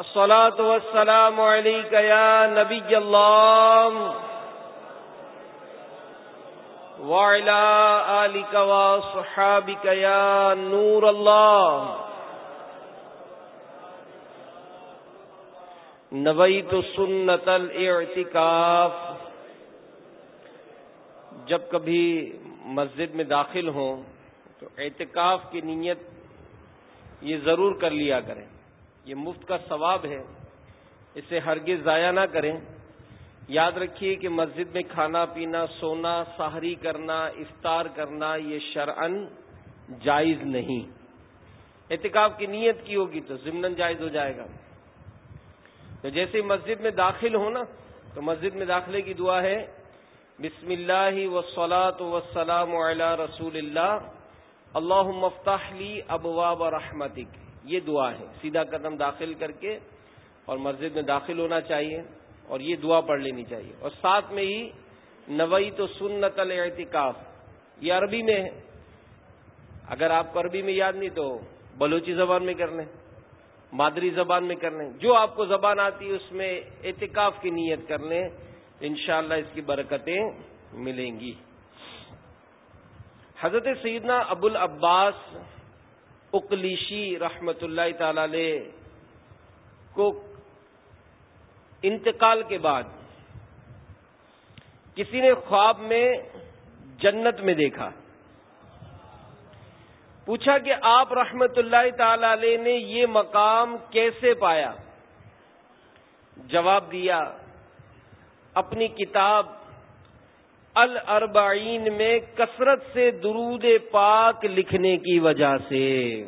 الصلاة والسلام عليك يا نبي الله. وعلى آلك وصحابك يا نور الله. نویت سنت الاعتکاف جب کبھی مسجد میں داخل ہوں تو اعتکاف کی نیت یہ ضرور کر لیا کریں۔ یہ مفت کا ثواب ہے، اسے ہرگز ضائع نہ کریں۔ یاد رکھیے کہ مسجد میں کھانا پینا، سونا، سحری کرنا، افطار کرنا، یہ شرعن جائز نہیں۔ احتکاب کی نیت کی ہوگی تو ضمن جائز ہو جائے گا۔ تو جیسے مسجد میں داخل ہو نا، تو مسجد میں داخلے کی دعا ہے، بسم اللہ وسلاۃ وسلام علی رسول اللہ اللہ مفتاح لی ابواب رحمتک۔ یہ دعا ہے۔ سیدھا قدم داخل کر کے اور مسجد میں داخل ہونا چاہیے اور یہ دعا پڑھ لینی چاہیے۔ اور ساتھ میں ہی نوئی تو سنت الاعتکاف، یہ عربی میں ہے۔ اگر آپ کو عربی میں یاد نہیں تو بلوچی زبان میں کر لیں، مادری زبان میں کر لیں۔ جو آپ کو زبان آتی ہے اس میں اعتکاف کی نیت کر لیں، انشاءاللہ اس کی برکتیں ملیں گی۔ حضرت سیدنا ابو العباس اکلیشی رحمت اللہ تعالی کو انتقال کے بعد کسی نے خواب میں جنت میں دیکھا۔ پوچھا کہ آپ رحمت اللہ تعالی علیہ نے یہ مقام کیسے پایا؟ جواب دیا، اپنی کتاب الاربعین میں کثرت سے درود پاک لکھنے کی وجہ سے۔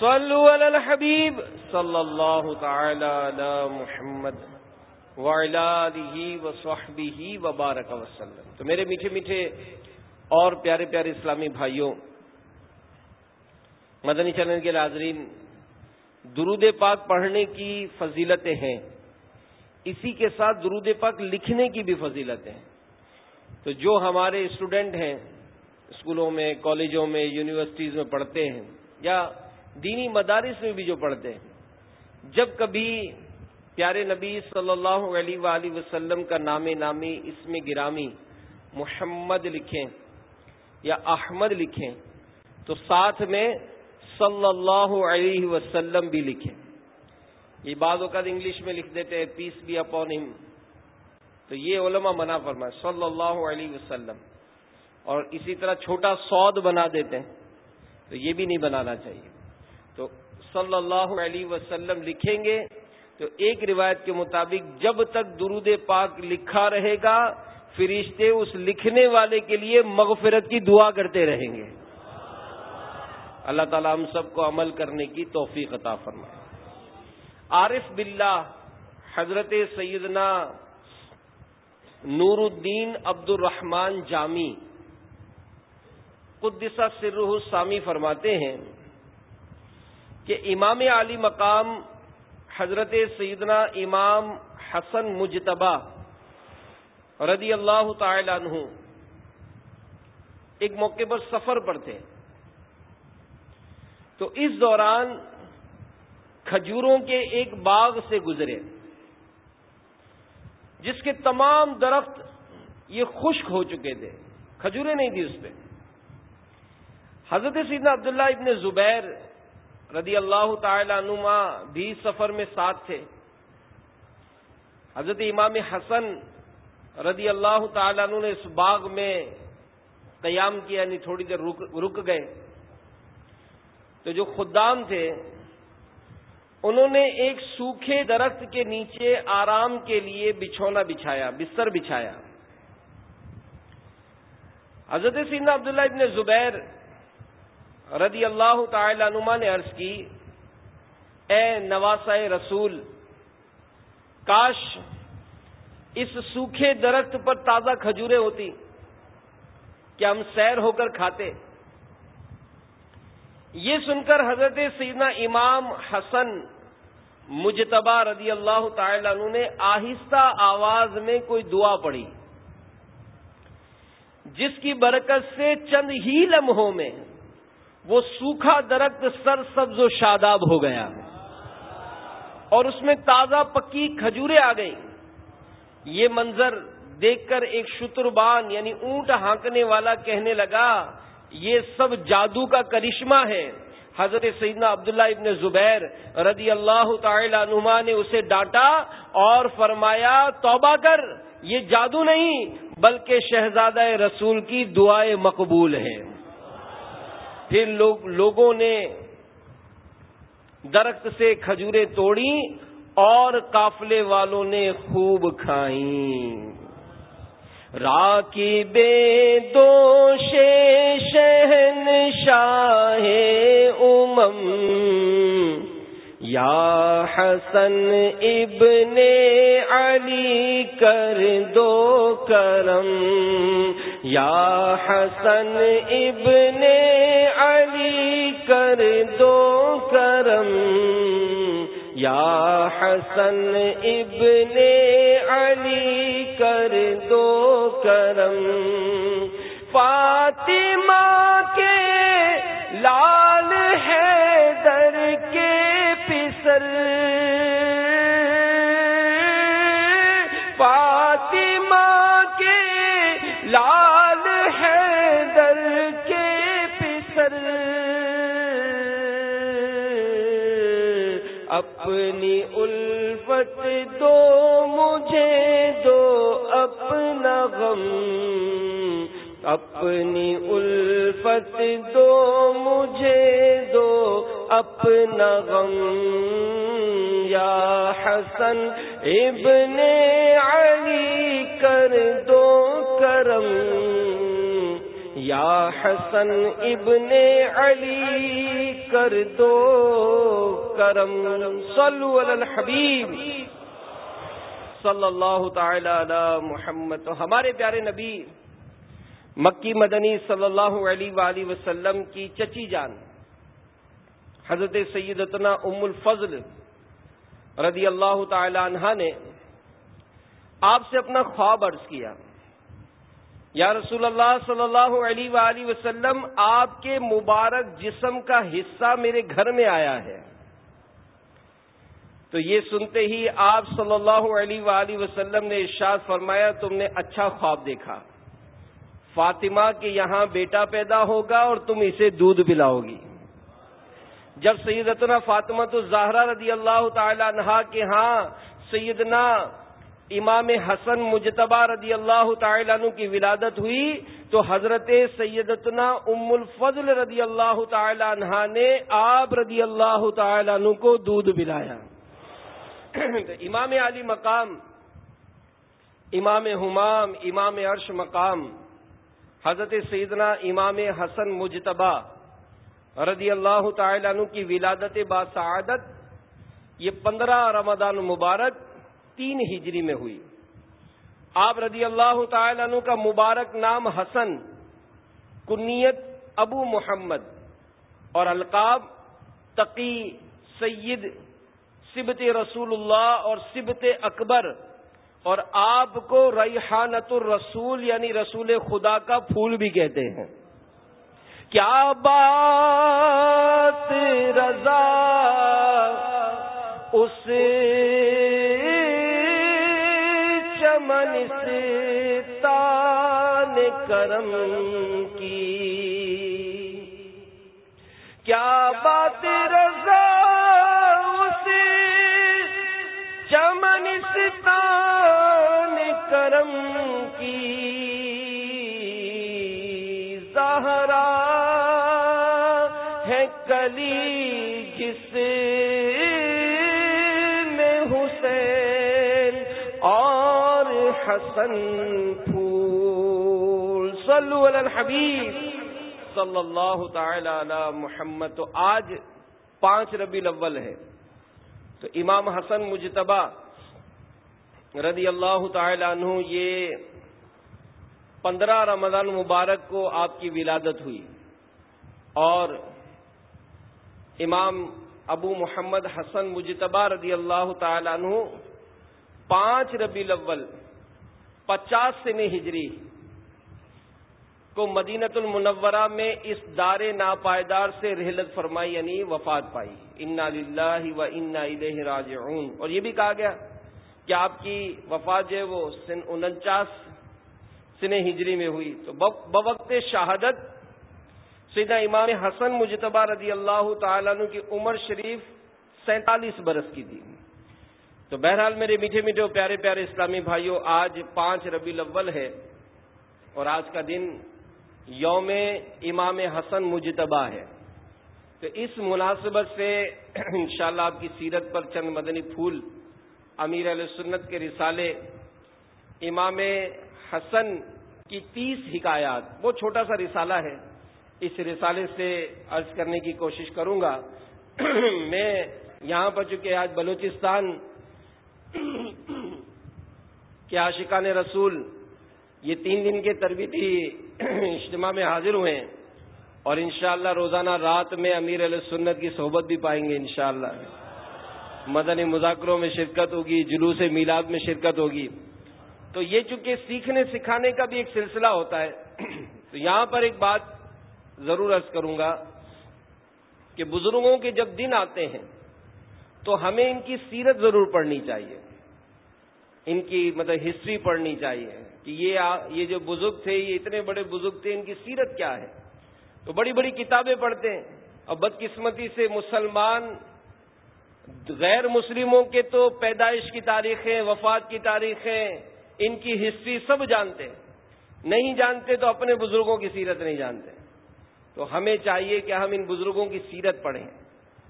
صلو علی الحبیب صلی اللہ تعالی علی محمد وبارک وسلم۔ تو میرے میٹھے میٹھے اور پیارے پیارے اسلامی بھائیوں، مدنی چلن کے ناظرین، درود پاک پڑھنے کی فضیلتیں ہیں۔ اسی کے ساتھ درود پاک لکھنے کی بھی فضیلتیں ہیں تو جو ہمارے اسٹوڈنٹ ہیں، اسکولوں میں، کالجوں میں، یونیورسٹیز میں پڑھتے ہیں، یا دینی مدارس میں بھی جو پڑھتے ہیں، جب کبھی پیارے نبی صلی اللہ علیہ وآلہ وسلم کا نام نامی اس میں گرامی محمد لکھیں یا احمد لکھیں، تو ساتھ میں صلی اللہ علیہ وسلم بھی لکھیں۔ یہ بعض اوقات انگلش میں لکھ دیتے ہیں پیس بی اپون ہم تو یہ علماء منع فرمائے، صلی اللہ علیہ وسلم. اور اسی طرح چھوٹا سعود بنا دیتے ہیں، تو یہ بھی نہیں بنانا چاہیے۔ تو صلی اللہ علیہ وسلم لکھیں گے، تو ایک روایت کے مطابق جب تک درود پاک لکھا رہے گا، فرشتے اس لکھنے والے کے لیے مغفرت کی دعا کرتے رہیں گے۔ اللہ تعالیٰ ہم سب کو عمل کرنے کی توفیق عطا فرمائے۔ عارف باللہ حضرت سیدنا نور الدین عبد الرحمان جامی قدسہ سرح سامی فرماتے ہیں کہ امام علی مقام حضرت سیدنا امام حسن مجتبہ رضی اللہ تعالی عنہ ایک موقع پر سفر پر تھے۔ تو اس دوران کھجوروں کے ایک باغ سے گزرے۔ جس کے تمام درخت یہ خشک ہو چکے تھے۔ کھجورے نہیں تھی اس پہ۔ حضرت سیدنا عبداللہ ابن زبیر رضی اللہ تعالی عنما بھی سفر میں ساتھ تھے۔ حضرت امام حسن رضی اللہ تعالیٰ عنہ نے اس باغ میں قیام کیا یعنی تھوڑی دیر رک گئے۔ تو جو خدام تھے انہوں نے ایک سوکھے درخت کے نیچے آرام کے لیے بچھونا بچھایا، بستر بچھایا۔ حضرت سینا عبداللہ ابن زبیر رضی اللہ تعالی عنما نے عرض کی، اے نواسا رسول، کاش اس سوکھے درخت پر تازہ کھجورے ہوتی کہ ہم سیر ہو کر کھاتے؟ یہ سن کر حضرت سیدنا امام حسن مجتبہ رضی اللہ تعالی عنہ نے آہستہ آواز میں کوئی دعا پڑھی، جس کی برکت سے چند ہی لمحوں میں وہ سوکھا درخت سر سبز و شاداب ہو گیا۔ اور اس میں تازہ پکی کھجورے آ گئیں۔ یہ منظر دیکھ کر ایک شتربان یعنی اونٹ ہانکنے والا کہنے لگا یہ سب جادو کا کرشمہ ہے۔ حضرت سیدنا عبداللہ ابن زبیر رضی اللہ تعالی عنما نے اسے ڈانٹا اور فرمایا، توبہ کر، یہ جادو نہیں، بلکہ شہزادہ رسول کی دعائیں مقبول ہے پھر لوگ، لوگوں نے درخت سے کھجورے توڑی اور قافلے والوں نے خوب کھائیں۔ راکی بے دوش شہن شاہ امم یا حسن ابن علی کر دو کرم یا حسن ابن علی کر دو کرم یا حسن ابن علی کر دو کرم فاطمہ کے لال ہے در کے پسر الفت دو، مجھے دو، اپنا غم، اپنی الفت دو، مجھے دو، اپنا غم۔ یا حسن ابن علی کر دو کرم۔ یا حسن ابن علی کر دو کرم۔ صلو علی الحبیب۔ صلی اللہ تعالی علی محمد۔ ہمارے پیارے نبی، مکی مدنی صلی اللہ علیہ وآلہ وسلم کی چچی جان، حضرت سیدتنا ام الفضل رضی اللہ تعالی عنہ نے آپ سے اپنا خواب عرض کیا۔ یا رسول اللہ صلی اللہ علیہ وآلہ وسلم، آپ کے مبارک جسم کا حصہ میرے گھر میں آیا ہے۔ تو یہ سنتے ہی آپ صلی اللہ علیہ وآلہ وسلم نے ارشاد فرمایا، تم نے اچھا خواب دیکھا۔ فاطمہ کے یہاں بیٹا پیدا ہوگا اور تم اسے دودھ پلاؤ گی۔ جب سیدتنا فاطمہ تو زہرا رضی اللہ تعالی عنہا کے ہاں سیدنا امام حسن مجتبہ رضی اللہ تعالیٰ عنہ کی ولادت ہوئی تو حضرت سیدتنا ام الفضل رضی اللہ تعالی عنہ نے آپ رضی اللہ تعالیٰ عنہ کو دودھ پلایا۔ امام علی مقام، امام حمام، امام عرش مقام، حضرت سیدنا امام حسن مجتبہ رضی اللہ تعالیٰ عنہ کی ولادت باسعادت، یہ پندرہ رمضان مبارک تین ہجری میں ہوئی۔ آپ رضی اللہ تعالی عنہ کا مبارک نام حسن، کنیت ابو محمد اور القاب تقی سید سبت رسول اللہ اور سبت اکبر اور آپ کو ریحانت الرسول یعنی رسول خدا کا پھول بھی کہتے ہیں۔ کیا بات رضا اس تان کرم کی۔ کیا بات رضا حسن پھول صلو علی الحبیب۔ صلی اللہ تعالی علی محمد۔ تو آج پانچ ربی الاول ہے۔ تو امام حسن مجتبہ رضی اللہ تعالی عنہ یہ پندرہ رمضان مبارک کو آپ کی ولادت ہوئی۔ اور امام ابو محمد حسن مجتبہ رضی اللہ تعالی عنہ پانچ ربی الاول پچاس سے ہجری کو مدینت المنورہ میں اس دار ناپائیدار سے رحلت فرمائی یعنی وفات پائی۔ انا للہ و انا الیہ راجعون۔ اور یہ بھی کہا گیا کہ آپ کی وفات جو ہے وہ سن انچاس سن ہجری میں ہوئی۔ تو بوقت شہادت سیدھا امام حسن مجتبہ رضی اللہ تعالیٰ عنہ کی عمر شریف سینتالیس برس کی تھی۔ تو بہرحال میرے میٹھے میٹھے پیارے پیارے اسلامی بھائیوں آج پانچ ربی الاول ہے اور آج کا دن یوم امام حسن مجتبہ ہے۔ تو اس مناسبت سے انشاءاللہ آپ کی سیرت پر چند مدنی پھول، امیر علیہ سنت کے رسالے، امام حسن کی تیس حکایات، وہ چھوٹا سا رسالہ ہے۔ اس رسالے سے عرض کرنے کی کوشش کروں گا۔ میں یہاں پر چونکہ آج بلوچستان کے عاشقان رسول یہ تین دن کے تربیتی اجتماع میں حاضر ہوئے ہیں اور انشاءاللہ روزانہ رات میں امیر علیہ سنت کی صحبت بھی پائیں گے انشاءاللہ۔ مدنی مذاکروں میں شرکت ہوگی، جلوس میلاد میں شرکت ہوگی۔ تو یہ چونکہ سیکھنے سکھانے کا بھی ایک سلسلہ ہوتا ہے، تو یہاں پر ایک بات ضرور عرض کروں گا کہ بزرگوں کے جب دن آتے ہیں تو ہمیں ان کی سیرت ضرور پڑھنی چاہیے۔ ان کی مطلب ہسٹری پڑھنی چاہیے کہ یہ یہ جو بزرگ تھے، یہ اتنے بڑے بزرگ تھے، ان کی سیرت کیا ہے؟ تو بڑی بڑی کتابیں پڑھتے ہیں۔ اور بدقسمتی سے مسلمان غیر مسلموں کے تو پیدائش کی تاریخیں، وفات کی تاریخیں، ان کی ہسٹری سب جانتے نہیں جانتے تو اپنے بزرگوں کی سیرت نہیں جانتے۔ تو ہمیں چاہیے کہ ہم ان بزرگوں کی سیرت پڑھیں۔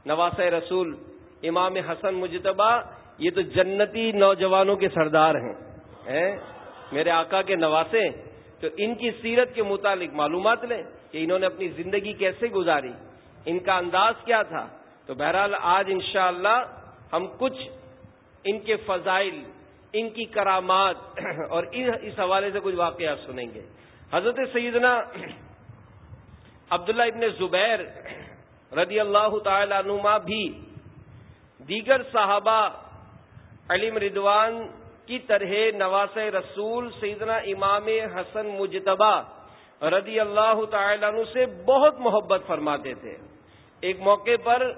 نواس رسول امام حسن مجتبہ، یہ تو جنتی نوجوانوں کے سردار ہیں میرے آقا کے نواسے، تو ان کی سیرت کے متعلق معلومات لیں کہ انہوں نے اپنی زندگی کیسے گزاری، ان کا انداز کیا تھا؟ تو بہرحال آج انشاءاللہ ہم کچھ ان کے فضائل، ان کی کرامات اور اس حوالے سے کچھ واقعات سنیں گے۔ حضرت سیدنا عبداللہ ابن زبیر رضی اللہ تعالی عنما بھی دیگر صحابہ علیم ردوان کی طرح نواس رسول سیدنا امام حسن مجتبہ رضی اللہ تعالی عنہ سے بہت محبت فرماتے تھے۔ ایک موقع پر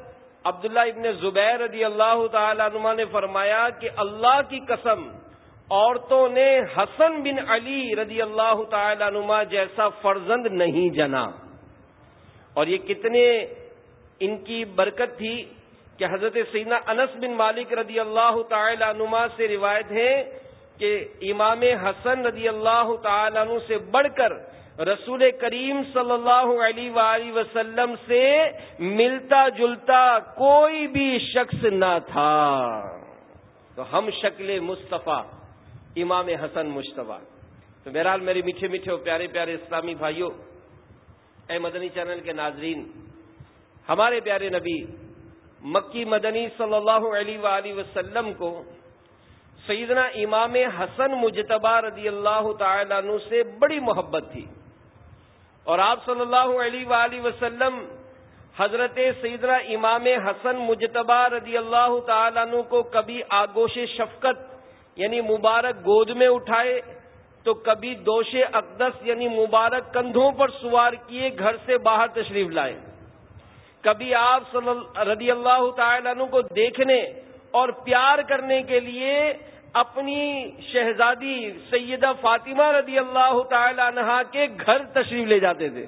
عبداللہ ابن زبیر رضی اللہ تعالی عنہ نے فرمایا کہ اللہ کی قسم عورتوں نے حسن بن علی رضی اللہ تعالی عنما جیسا فرزند نہیں جنا۔ اور یہ کتنے ان کی برکت تھی کہ حضرت سینا انس بن مالک رضی اللہ تعالی عنما سے روایت ہے کہ امام حسن رضی اللہ تعالی عنہ سے بڑھ کر رسول کریم صلی اللہ علیہ وآلہ وسلم سے ملتا جلتا کوئی بھی شخص نہ تھا۔ تو ہم شکل مصطفیٰ، امام حسن مشتبہ۔ تو بہرحال میرے میٹھے میٹھے اور پیارے پیارے اسلامی بھائیوں، اے مدنی چینل کے ناظرین، ہمارے پیارے نبی مکی مدنی صلی اللہ علیہ وآلہ وسلم کو سیدنا امام حسن مجتبہ رضی اللہ تعالی عنہ سے بڑی محبت تھی۔ اور آپ صلی اللہ علیہ وآلہ وسلم حضرت سیدنا امام حسن مجتبہ رضی اللہ تعالیٰ عنہ کو کبھی آگوش شفقت یعنی مبارک گود میں اٹھائے تو کبھی دوش اقدس یعنی مبارک کندھوں پر سوار کیے گھر سے باہر تشریف لائے۔ کبھی آپ رضی اللہ تعالیٰ عنہ کو دیکھنے اور پیار کرنے کے لیے اپنی شہزادی سیدہ فاطمہ رضی اللہ تعالی عنہا کے گھر تشریف لے جاتے تھے۔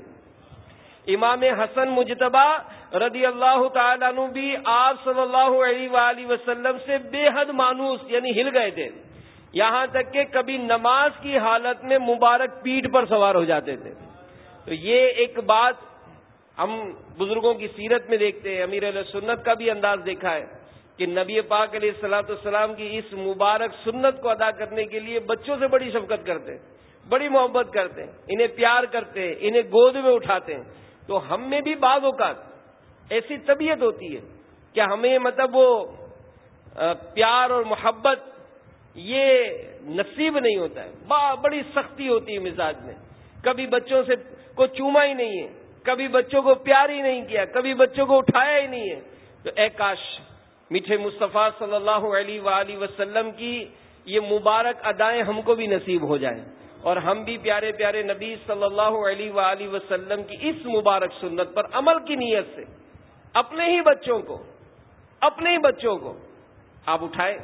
امام حسن مجتبہ رضی اللہ تعالیٰ عنہ بھی آپ صلی اللہ علیہ وآلہ وسلم سے بے حد مانوس یعنی ہل گئے تھے۔ یہاں تک کہ کبھی نماز کی حالت میں مبارک پیٹ پر سوار ہو جاتے تھے۔ تو یہ ایک بات ہم بزرگوں کی سیرت میں دیکھتے ہیں، امیر علیہ سنت کا بھی انداز دیکھا ہے کہ نبی پاک علیہ السلاۃ السلام کی اس مبارک سنت کو ادا کرنے کے لیے بچوں سے بڑی شفقت کرتے ہیں، بڑی محبت کرتے ہیں، انہیں پیار کرتے ہیں، انہیں گود میں اٹھاتے ہیں۔ تو ہم میں بھی بعض اوقات ایسی طبیعت ہوتی ہے کہ ہمیں مطلب وہ پیار اور محبت یہ نصیب نہیں ہوتا ہے۔ بڑی سختی ہوتی ہے مزاج میں۔ کبھی بچوں سے کو چوما ہی نہیں ہے۔ کبھی بچوں کو پیار ہی نہیں کیا، کبھی بچوں کو اٹھایا ہی نہیں ہے۔ تو اے کاش، میٹھے مصطفیٰ صلی اللہ علیہ وآلہ وسلم کی یہ مبارک ادائیں ہم کو بھی نصیب ہو جائیں۔ اور ہم بھی پیارے پیارے نبی صلی اللہ علیہ وآلہ وسلم کی اس مبارک سنت پر عمل کی نیت سے اپنے ہی بچوں کو، اپنے ہی بچوں کو آپ اٹھائیں،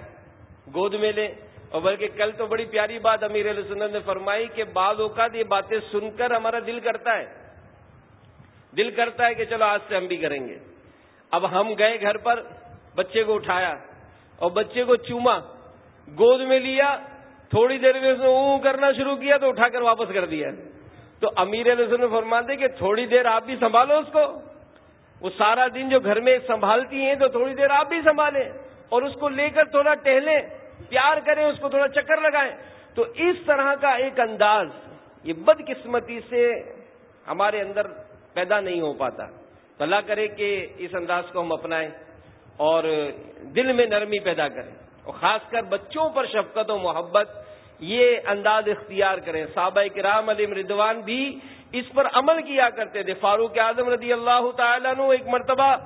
گود میں لیں اور بلکہ کل تو بڑی پیاری بات امیر علیہ سنت نے فرمائی کہ بعض اوقات یہ باتیں سن کر ہمارا دل کرتا ہے۔ دل کرتا ہے کہ چلو آج سے ہم بھی کریں گے۔ اب ہم گئے گھر پر، بچے کو اٹھایا اور بچے کو چوما، گود میں لیا، تھوڑی دیر میں اس نے اون کرنا شروع کیا تو اٹھا کر واپس کر دیا۔ تو امیر علیہ نے فرماتے کہ تھوڑی دیر آپ بھی سنبھالو اس کو۔ وہ سارا دن جو گھر میں سنبھالتی ہیں تو تھوڑی دیر آپ بھی سنبھالیں اور اس کو لے کر تھوڑا ٹہلیں، پیار کریں، اس کو تھوڑا چکر لگائیں۔ تو اس طرح کا ایک انداز، یہ بدقسمتی سے ہمارے اندر پیدا نہیں ہو پاتا۔ تو اللہ کرے کہ اس انداز کو ہم اپنائیں اور دل میں نرمی پیدا کریں۔ اور خاص کر بچوں پر شفقت و محبت، یہ انداز اختیار کریں۔ صحابہ کرام علی مردوان بھی اس پر عمل کیا کرتے تھے۔ فاروق اعظم رضی اللہ تعالیٰ نو ایک مرتبہ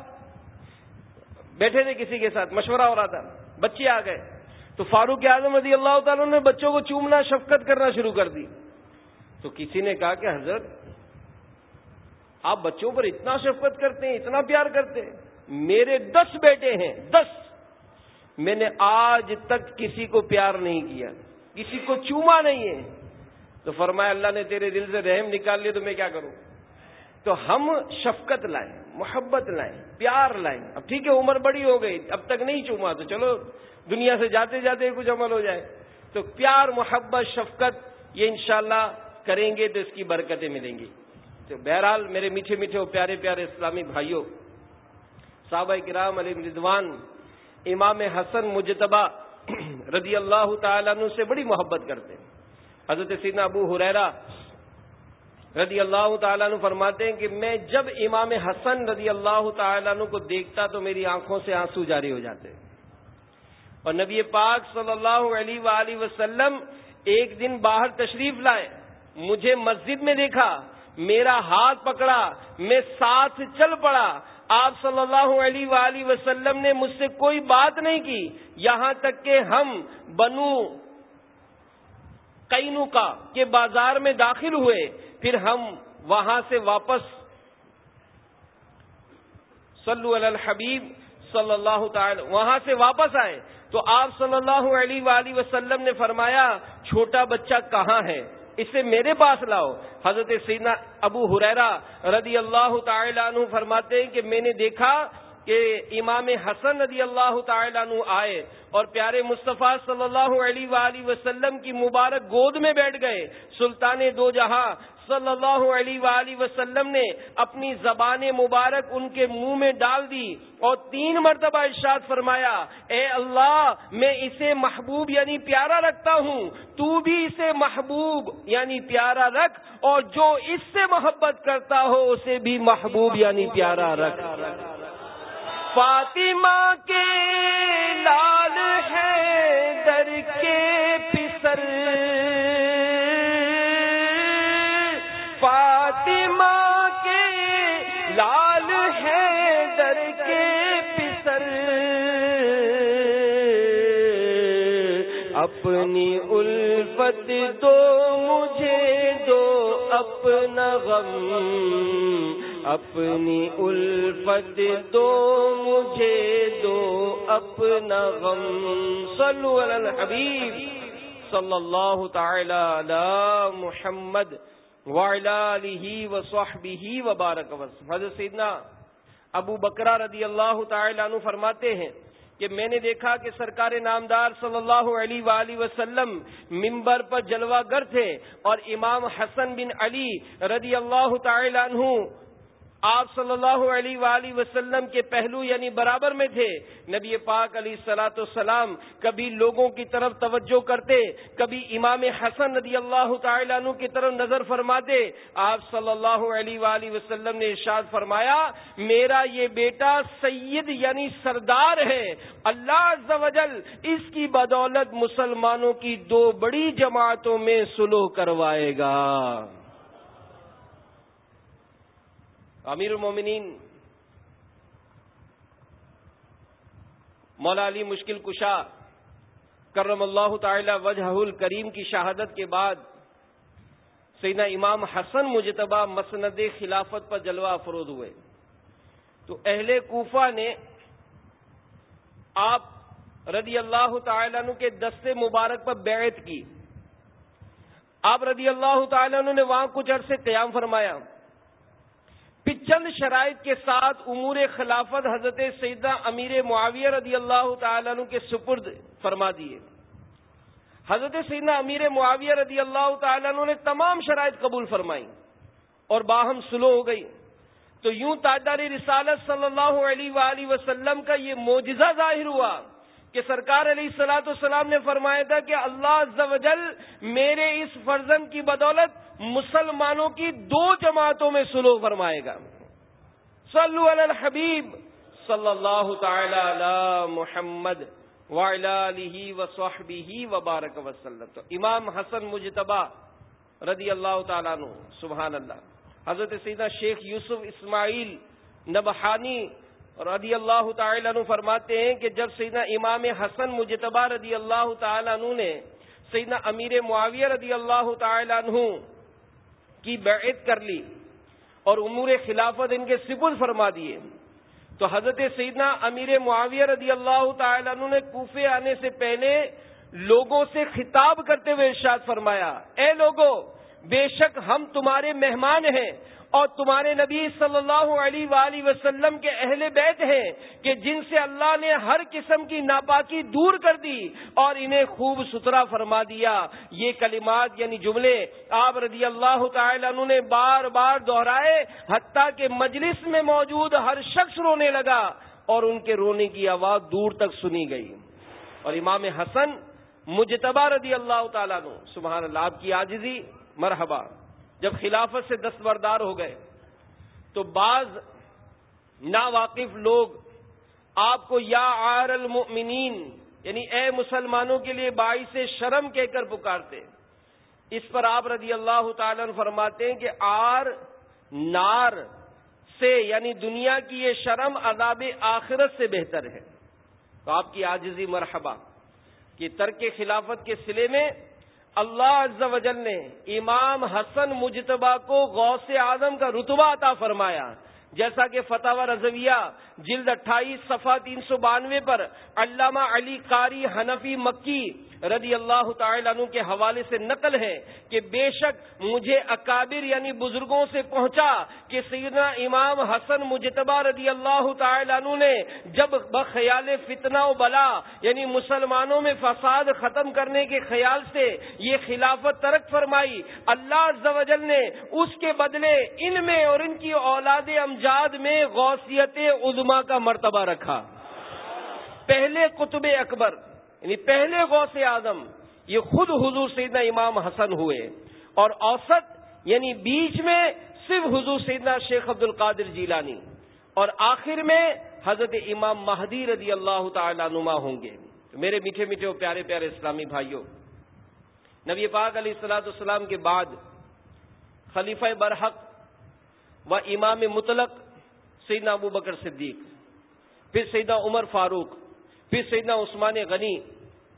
بیٹھے تھے کسی کے ساتھ، مشورہ ہو رہا تھا۔ بچے آ گئے۔ تو فاروق اعظم رضی اللہ تعالیٰ نے بچوں کو چومنا، شفقت کرنا شروع کر دی۔ تو کسی نے کہا کہ حضرت آپ بچوں پر اتنا شفقت کرتے ہیں، اتنا پیار کرتے ہیں۔ میرے دس بیٹے ہیں، دس۔ میں نے آج تک کسی کو پیار نہیں کیا، کسی کو چوما نہیں ہے۔ تو فرمایا، اللہ نے تیرے دل سے رحم نکال لیا، تو میں کیا کروں؟ تو ہم شفقت لائیں، محبت لائیں، پیار لائیں۔ اب ٹھیک ہے، عمر بڑی ہو گئی، اب تک نہیں چوما، تو چلو، دنیا سے جاتے جاتے کچھ عمل ہو جائے۔ تو پیار، محبت، شفقت، یہ انشاءاللہ کریں گے تو اس کی برکتیں ملیں گی۔ تو بہرحال میرے میٹھے میٹھے اور پیارے پیارے اسلامی بھائیوں، صحابہ کرام علی رضوان، امام حسن مجتبہ رضی اللہ تعالیٰ عنہ سے بڑی محبت کرتے ہیں۔ حضرت سیدنا ابو حریرا رضی اللہ تعالیٰ عنہ فرماتے ہیں کہ میں جب امام حسن رضی اللہ تعالیٰ عنہ کو دیکھتا تو میری آنکھوں سے آنسو جاری ہو جاتے اور نبی پاک صلی اللہ علیہ وآلہ وسلم ایک دن باہر تشریف لائے، مجھے مسجد میں دیکھا۔ میرا ہاتھ پکڑا، میں ساتھ چل پڑا۔ آپ صلی اللہ علیہ وآلہ وسلم نے مجھ سے کوئی بات نہیں کی۔ یہاں تک کہ ہم بنو کا کے بازار میں داخل ہوئے۔ پھر ہم وہاں سے واپس صلو علی الحبیب صلی اللہ تعالی، وہاں سے واپس آئے۔ تو آپ صلی اللہ علیہ وآلہ وسلم نے فرمایا، چھوٹا بچہ کہاں ہے؟ اسے میرے پاس لاؤ۔ حضرت سینا ابو حریرا رضی اللہ تعالی عنہ فرماتے ہیں کہ میں نے دیکھا کہ امام حسن رضی اللہ تعالیٰ عنہ آئے اور پیارے مصطفیٰ صلی اللہ علیہ وآلہ وسلم کی مبارک گود میں بیٹھ گئے۔ سلطان دو جہاں صلی اللہ علیہ وآلہ وسلم نے اپنی زبان مبارک ان کے منہ میں ڈال دی اور تین مرتبہ ارشاد فرمایا، اے اللہ، میں اسے محبوب یعنی پیارا رکھتا ہوں، تو بھی اسے محبوب یعنی پیارا رکھ اور جو اس سے محبت کرتا ہو، اسے بھی محبوب یعنی پیارا رکھ۔ فاطمہ کے لال ہے، در کے پسر۔ اپنی الفت دو، مجھے دو، اپنا غم۔ اپنی الفت دو، مجھے دو، اپنا غم۔ صلو علی الحبیب صلی اللہ تعالی علی محمد وبارک حضرت سیدنا ابو بکرا رضی اللہ تعالی عنہ فرماتے ہیں کہ میں نے دیکھا کہ سرکار نامدار صلی اللہ علیہ وآلہ وسلم ممبر پر جلوہ گر تھے اور امام حسن بن علی رضی اللہ تعالی عنہ آپ صلی اللہ علیہ وآلہ وسلم کے پہلو یعنی برابر میں تھے۔ نبی پاک علیہ سلاۃ السلام کبھی لوگوں کی طرف توجہ کرتے، کبھی امام حسن رضی اللہ تعالیٰ عنہ کی طرف نظر فرماتے۔ آپ صلی اللہ علیہ وآلہ وسلم نے ارشاد فرمایا، میرا یہ بیٹا سید یعنی سردار ہے۔ اللہ عز و جل اس کی بدولت مسلمانوں کی دو بڑی جماعتوں میں سلو کروائے گا۔ امیر المومنین، مولا علی مشکل کشا، کرم اللہ تعالی وجہ الکریم کی شہادت کے بعد سیدنا امام حسن مجتبہ مسند خلافت پر جلوہ افروز ہوئے۔ تو اہل کوفہ نے آپ رضی اللہ تعالیٰ عنہ کے دستے مبارک پر بیعت کی۔ آپ رضی اللہ تعالیٰ عنہ نے وہاں کچھ عرصے قیام فرمایا۔ چند شرائط کے ساتھ امور خلافت حضرت سیدہ امیر معاویہ رضی اللہ تعالیٰ عنہ کے سپرد فرما دیے۔ حضرت سیدہ امیر معاویہ رضی اللہ تعالیٰ عنہ نے تمام شرائط قبول فرمائی اور باہم سلو ہو گئی۔ تو یوں تاجدار رسالت صلی اللہ علیہ وآلہ وسلم کا یہ معجزہ ظاہر ہوا۔ کہ سرکار علیہ السلاۃ السلام نے فرمایا تھا کہ اللہ جل میرے اس فرزن کی بدولت مسلمانوں کی دو جماعتوں میں سلو فرمائے گا۔ صلو علی الحبیب صلی اللہ تعالی علی محمد وصحبہ وبارک وسلم تو امام حسن مجتبہ رضی اللہ تعالیٰ عنہ، سبحان اللہ۔ حضرت سیدہ شیخ یوسف اسماعیل نبحانی رضی اللہ تعالیٰ عنہ فرماتے ہیں کہ جب سیدنا امام حسن مجتبہ رضی اللہ تعالیٰ عنہ نے سیدنا امیر معاویہ رضی اللہ تعالیٰ عنہ کی بیعت کر لی اور امور خلافت ان کے سبل فرما دیے، تو حضرت سیدنا امیر معاویہ رضی اللہ تعالیٰ عنہ نے کوفے آنے سے پہلے لوگوں سے خطاب کرتے ہوئے ارشاد فرمایا، اے لوگوں بے شک ہم تمہارے مہمان ہیں اور تمہارے نبی صلی اللہ علیہ وآلہ وسلم کے اہل بیت ہیں کہ جن سے اللہ نے ہر قسم کی ناپاکی دور کر دی اور انہیں خوب ستھرا فرما دیا۔ یہ کلمات یعنی جملے آپ رضی اللہ تعالی عنہ نے بار بار دہرائے، حتیٰ کہ مجلس میں موجود ہر شخص رونے لگا اور ان کے رونے کی آواز دور تک سنی گئی۔ اور امام حسن مجتبہ رضی اللہ تعالیٰ عنہ، سبحان اللہ، آپ کی آجزی مرحبا۔ جب خلافت سے دستبردار ہو گئے تو بعض نا واقف لوگ آپ کو یا آر المؤمنین یعنی اے مسلمانوں کے لیے باعث شرم کہہ کر پکارتے، اس پر آپ رضی اللہ تعالی فرماتے ہیں کہ آر نار سے یعنی دنیا کی یہ شرم عذاب آخرت سے بہتر ہے۔ تو آپ کی آجزی مرحبا، کہ ترک خلافت کے سلے میں اللہ عز و جل نے امام حسن مجتبہ کو غوث اعظم کا رتبہ عطا فرمایا۔ جیسا کہ فتح رضویہ جلد اٹھائیس صفحہ تین سو بانوے پر علامہ علی قاری حنفی مکی رضی اللہ تعالی عنہ کے حوالے سے نقل ہے کہ بے شک مجھے اکابر یعنی بزرگوں سے پہنچا کہ سیدنا امام حسن مجتبہ رضی اللہ تعالی عنہ نے جب بخیال فتنہ و بلا یعنی مسلمانوں میں فساد ختم کرنے کے خیال سے یہ خلافت ترک فرمائی، اللہ جل نے اس کے بدلے ان میں اور ان کی اولاد امجاد میں غوثیت عظما کا مرتبہ رکھا۔ پہلے قطب اکبر یعنی پہلے غوث اعظم، یہ خود حضور سیدنا امام حسن ہوئے۔ اور اوسط یعنی بیچ میں صرف حضور سیدنا شیخ عبد القادر جیلانی۔ اور آخر میں حضرت امام مہدی رضی اللہ تعالی نما ہوں گے۔ میرے میٹھے میٹھے اور پیارے پیارے اسلامی بھائیوں، نبی پاک علیہ السلاۃ السلام کے بعد خلیفہ برحق و امام مطلق، سیدنا ابو بکر صدیق، پھر سیدنا عمر فاروق، پھر سیدنا عثمان غنی،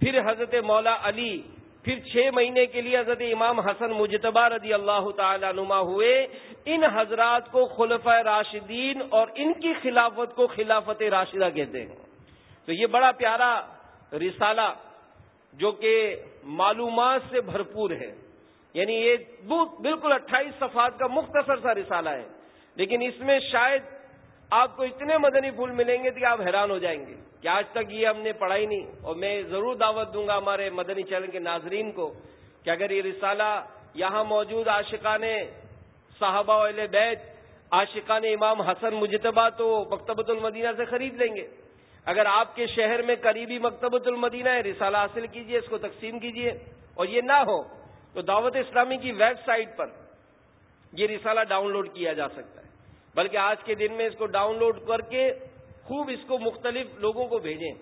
پھر حضرت مولا علی، پھر چھ مہینے کے لیے حضرت امام حسن مجتبہ رضی اللہ تعالی نما ہوئے۔ ان حضرات کو خلف راشدین اور ان کی خلافت کو خلافت راشدہ کہتے ہیں۔ تو یہ بڑا پیارا رسالہ جو کہ معلومات سے بھرپور ہے۔ یعنی یہ بالکل اٹھائیس صفحات کا مختصر سا رسالہ ہے۔ لیکن اس میں شاید آپ کو اتنے مدنی پھول ملیں گے کہ آپ حیران ہو جائیں گے کہ آج تک یہ ہم نے پڑھائی نہیں۔ اور میں ضرور دعوت دوں گا ہمارے مدنی چینل کے ناظرین کو کہ اگر یہ رسالہ یہاں موجود عاشقان صحابہ بیت، عاشقان امام حسن مجتبہ تو مکتبۃ المدینہ سے خرید لیں گے۔ اگر آپ کے شہر میں قریبی مکتبۃ المدینہ ہے، رسالہ حاصل کیجیے، اس کو تقسیم کیجیے۔ اور یہ نہ ہو تو دعوت اسلامی کی ویب سائٹ پر یہ رسالہ ڈاؤن لوڈ کیا جا سکتا ہے۔ بلکہ آج کے دن میں اس کو ڈاؤن لوڈ کر کے خوب اس کو مختلف لوگوں کو بھیجیں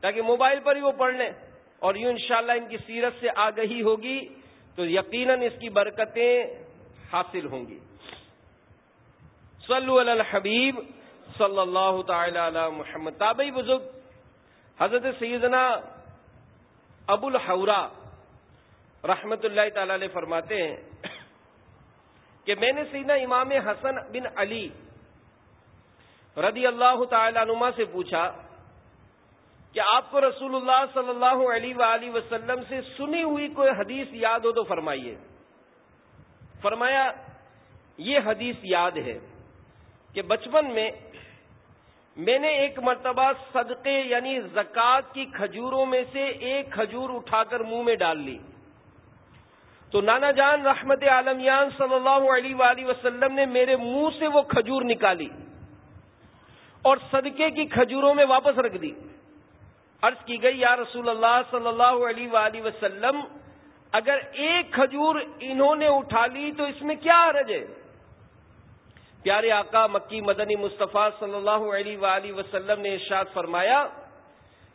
تاکہ موبائل پر ہی وہ پڑھ لیں اور یوں انشاءاللہ ان کی سیرت سے آگہی ہوگی تو یقیناً اس کی برکتیں حاصل ہوں گی۔ صلو علی الحبیب صلی اللہ تعالی علی محمد۔ تابعی بزرگ، حضرت سیدنا ابو الحورا رحمت اللہ تعالی علیہ فرماتے ہیں کہ میں نے سیدنا امام حسن بن علی رضی اللہ تعالی عنما سے پوچھا کہ آپ کو رسول اللہ صلی اللہ علیہ وآلہ وسلم سے سنی ہوئی کوئی حدیث یاد ہو تو فرمائیے۔ فرمایا، یہ حدیث یاد ہے کہ بچپن میں میں نے ایک مرتبہ صدقے یعنی زکوٰۃ کی کھجوروں میں سے ایک کھجور اٹھا کر منہ میں ڈال لی۔ تو نانا جان رحمت عالمیان صلی اللہ علیہ وآلہ وسلم نے میرے منہ سے وہ کھجور نکالی اور صدقے کی کھجوروں میں واپس رکھ دی۔ عرض کی گئی، یا رسول اللہ صلی اللہ علیہ وآلہ وسلم، اگر ایک کھجور انہوں نے اٹھا لی تو اس میں کیا حرج ہے؟ پیارے آقا مکی مدنی مصطفیٰ صلی اللہ علیہ وآلہ وسلم نے ارشاد فرمایا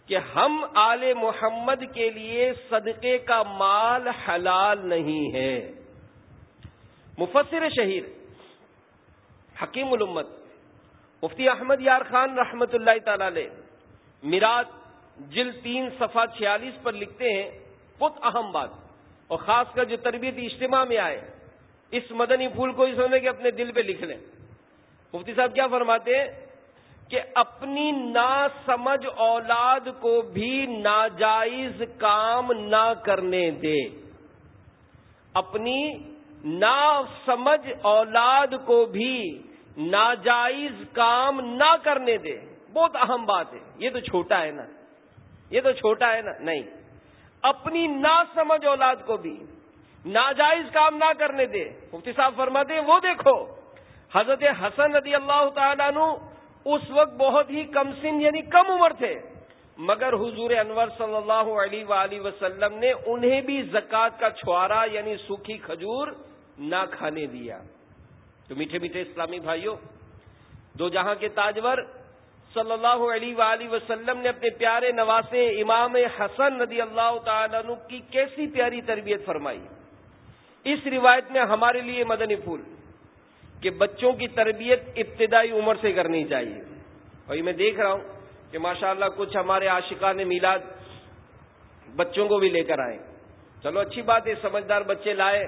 کہ ہم آل محمد کے لیے صدقے کا مال حلال نہیں ہے۔ مفسر شہیر حکیم الامت مفتی احمد یار خان رحمت اللہ تعالی علیہ میرات جل تین صفحہ چھیالیس پر لکھتے ہیں، بہت اہم بات۔ اور خاص کر جو تربیت اجتماع میں آئے، اس مدنی پھول کو اس ہونے کے اپنے دل پہ لکھ لیں۔ مفتی صاحب کیا فرماتے ہیں؟ کہ اپنی نا سمجھ اولاد کو بھی ناجائز کام نہ کرنے دے۔ اپنی نا سمجھ اولاد کو بھی ناجائز کام نہ کرنے دے۔ بہت اہم بات ہے۔ یہ تو چھوٹا ہے نا۔ یہ تو چھوٹا ہے نا۔ نہیں۔ اپنی نا سمجھ اولاد کو بھی ناجائز کام نہ کرنے دے۔ مفتی صاحب فرماتے ہیں، وہ دیکھو، حضرت حسن رضی اللہ تعالیٰ نو اس وقت بہت ہی کم سن یعنی کم عمر تھے۔ مگر حضور انور صلی اللہ علیہ وآلہ وسلم نے انہیں بھی زکوٰۃ کا چھوارا یعنی سوکھی کھجور نہ کھانے دیا۔ تو میٹھے میٹھے اسلامی بھائیوں، دو جہاں کے تاجور صلی اللہ علیہ وآلہ وسلم نے اپنے پیارے نواسے امام حسن رضی اللہ تعالیٰ عنہ کی کیسی پیاری تربیت فرمائی۔ اس روایت میں ہمارے لیے مدنی پھول۔ کہ بچوں کی تربیت ابتدائی عمر سے کرنی چاہیے۔ اور میں دیکھ رہا ہوں کہ ماشاءاللہ کچھ ہمارے عاشقان میلاد بچوں کو بھی لے کر آئے۔ چلو اچھی بات ہے، سمجھدار بچے لائے،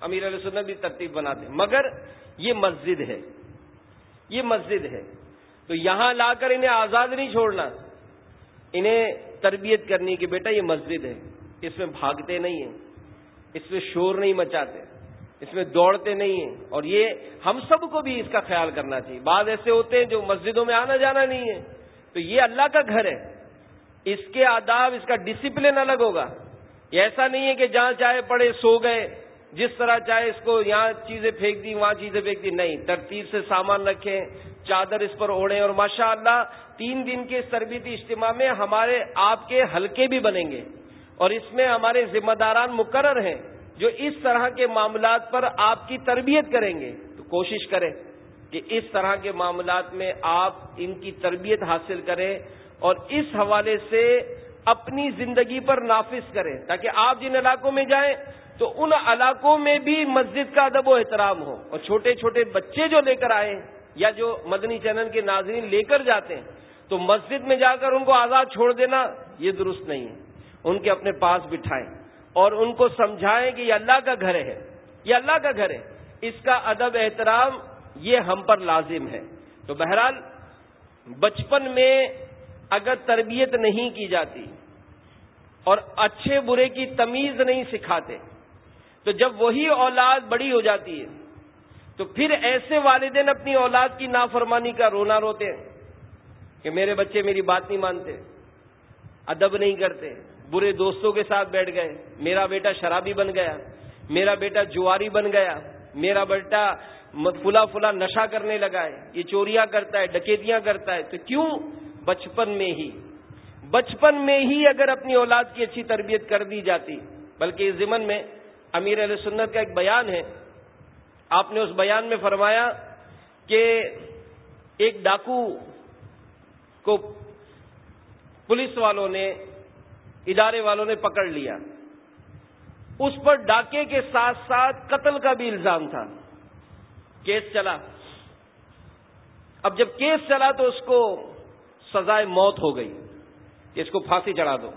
امیر علیہ سنت بھی ترتیب بناتے۔ مگر یہ مسجد ہے۔ یہ مسجد ہے۔ تو یہاں لا کر انہیں آزاد نہیں چھوڑنا۔ انہیں تربیت کرنی کہ بیٹا یہ مسجد ہے۔ اس میں بھاگتے نہیں ہیں۔ اس میں شور نہیں مچاتے۔ اس میں دوڑتے نہیں ہیں۔ اور یہ ہم سب کو بھی اس کا خیال کرنا چاہیے۔ بعض ایسے ہوتے ہیں جو مسجدوں میں آنا جانا نہیں ہے۔ تو یہ اللہ کا گھر ہے۔ اس کے آداب، اس کا ڈسپلن الگ ہوگا۔ یہ ایسا نہیں ہے کہ جہاں چاہے پڑے سو گئے۔ جس طرح چاہے اس کو یہاں چیزیں پھینک دی وہاں چیزیں پھینک دی نہیں، ترتیب سے سامان رکھیں، چادر اس پر اوڑھیں۔ اور ماشاء اللہ تین دن کے تربیتی اجتماع میں ہمارے آپ کے ہلکے بھی بنیں گے۔ اور اس میں ہمارے ذمہ داران مقرر ہیں۔ جو اس طرح کے معاملات پر آپ کی تربیت کریں گے، تو کوشش کریں کہ اس طرح کے معاملات میں آپ ان کی تربیت حاصل کریں اور اس حوالے سے اپنی زندگی پر نافذ کریں تاکہ آپ جن علاقوں میں جائیں تو ان علاقوں میں بھی مسجد کا ادب و احترام ہو اور چھوٹے چھوٹے بچے جو لے کر آئے یا جو مدنی چینل کے ناظرین لے کر جاتے ہیں، تو مسجد میں جا کر ان کو آزاد چھوڑ دینا یہ درست نہیں ہے۔ ان کے اپنے پاس بٹھائیں۔ اور ان کو سمجھائیں کہ یہ اللہ کا گھر ہے، یہ اللہ کا گھر ہے۔ اس کا ادب احترام یہ ہم پر لازم ہے۔ تو بہرحال، بچپن میں اگر تربیت نہیں کی جاتی اور اچھے برے کی تمیز نہیں سکھاتے، تو جب وہی اولاد بڑی ہو جاتی ہے، تو پھر ایسے والدین اپنی اولاد کی نافرمانی کا رونا روتے ہیں کہ میرے بچے میری بات نہیں مانتے، ادب نہیں کرتے۔ برے دوستوں کے ساتھ بیٹھ گئے۔ میرا بیٹا شرابی بن گیا۔ میرا بیٹا جواری بن گیا۔ میرا بیٹا فلا فلا نشہ کرنے لگا ہے۔ یہ چوریاں کرتا ہے، ڈکیتیاں کرتا ہے۔ تو کیوں بچپن میں ہی؟ بچپن میں ہی اگر اپنی اولاد کی اچھی تربیت کر دی جاتی۔ بلکہ اس ضمن میں امیر علیہ سنت کا ایک بیان ہے۔ آپ نے اس بیان میں فرمایا کہ ایک ڈاکو کو پولیس والوں نے ادارے والوں نے پکڑ لیا۔ اس پر ڈاکے کے ساتھ ساتھ قتل کا بھی الزام تھا۔ کیس چلا۔ اب جب کیس چلا تو اس کو سزائے موت ہو گئی کہ اس کو پھانسی چڑھا دو۔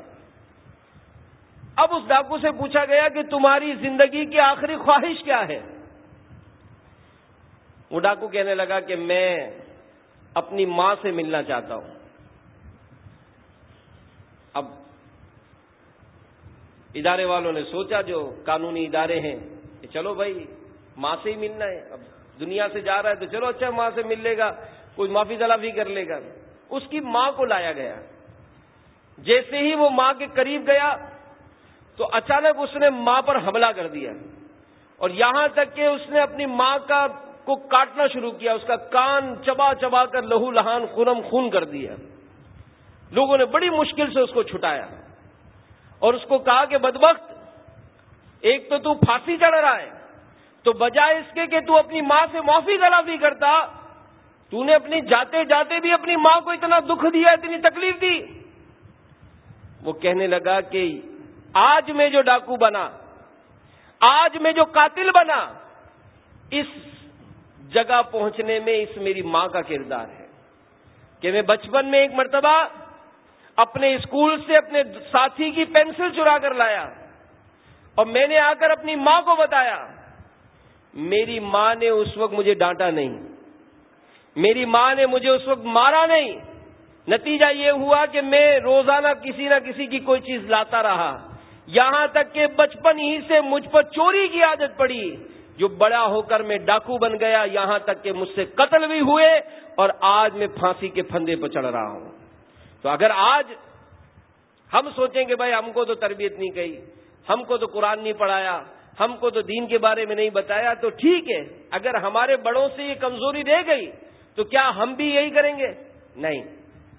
اب اس ڈاکو سے پوچھا گیا کہ تمہاری زندگی کی آخری خواہش کیا ہے؟ وہ ڈاکو کہنے لگا کہ میں اپنی ماں سے ملنا چاہتا ہوں۔ اب ادارے والوں نے سوچا جو قانونی ادارے ہیں کہ چلو بھائی، ماں سے ہی ملنا ہے۔ اب دنیا سے جا رہا ہے تو چلو اچھا ماں سے مل لے گا، کوئی معافی بھی کر لے گا۔ اس کی ماں کو لایا گیا۔ جیسے ہی وہ ماں کے قریب گیا تو اچانک اس نے ماں پر حملہ کر دیا۔ اور یہاں تک کہ اس نے اپنی ماں کا کو کاٹنا شروع کیا، اس کا کان چبا چبا کر لہو لہان خونم خون کر دیا۔ لوگوں نے بڑی مشکل سے اس کو چھٹایا۔ اور اس کو کہا کہ بدبخت، ایک تو تو پھانسی چڑھ رہا ہے، تو بجائے اس کے کہ تو اپنی ماں سے معافی تلافی کرتا، تو نے اپنی جاتے جاتے بھی اپنی ماں کو اتنا دکھ دیا، اتنی تکلیف دی۔ وہ کہنے لگا کہ آج میں جو ڈاکو بنا، آج میں جو قاتل بنا، اس جگہ پہنچنے میں اس میری ماں کا کردار ہے۔ کہ میں بچپن میں ایک مرتبہ اپنے اسکول سے اپنے ساتھی کی پینسل چرا کر لایا اور میں نے آ کر اپنی ماں کو بتایا، میری ماں نے اس وقت مجھے ڈانٹا نہیں۔ میری ماں نے مجھے اس وقت مارا نہیں۔ نتیجہ یہ ہوا کہ میں روزانہ کسی نہ کسی کی کوئی چیز لاتا رہا۔ یہاں تک کہ بچپن ہی سے مجھ پر چوری کی عادت پڑی، جو بڑا ہو کر میں ڈاکو بن گیا۔ یہاں تک کہ مجھ سے قتل بھی ہوئے اور آج میں پھانسی کے پھندے پہ چڑھ رہا ہوں۔ تو اگر آج ہم سوچیں کہ بھائی ہم کو تو تربیت نہیں گئی ہم کو تو قرآن نہیں پڑھایا، ہم کو تو دین کے بارے میں نہیں بتایا، تو ٹھیک ہے، اگر ہمارے بڑوں سے یہ کمزوری رہ گئی تو کیا ہم بھی یہی کریں گے؟ نہیں،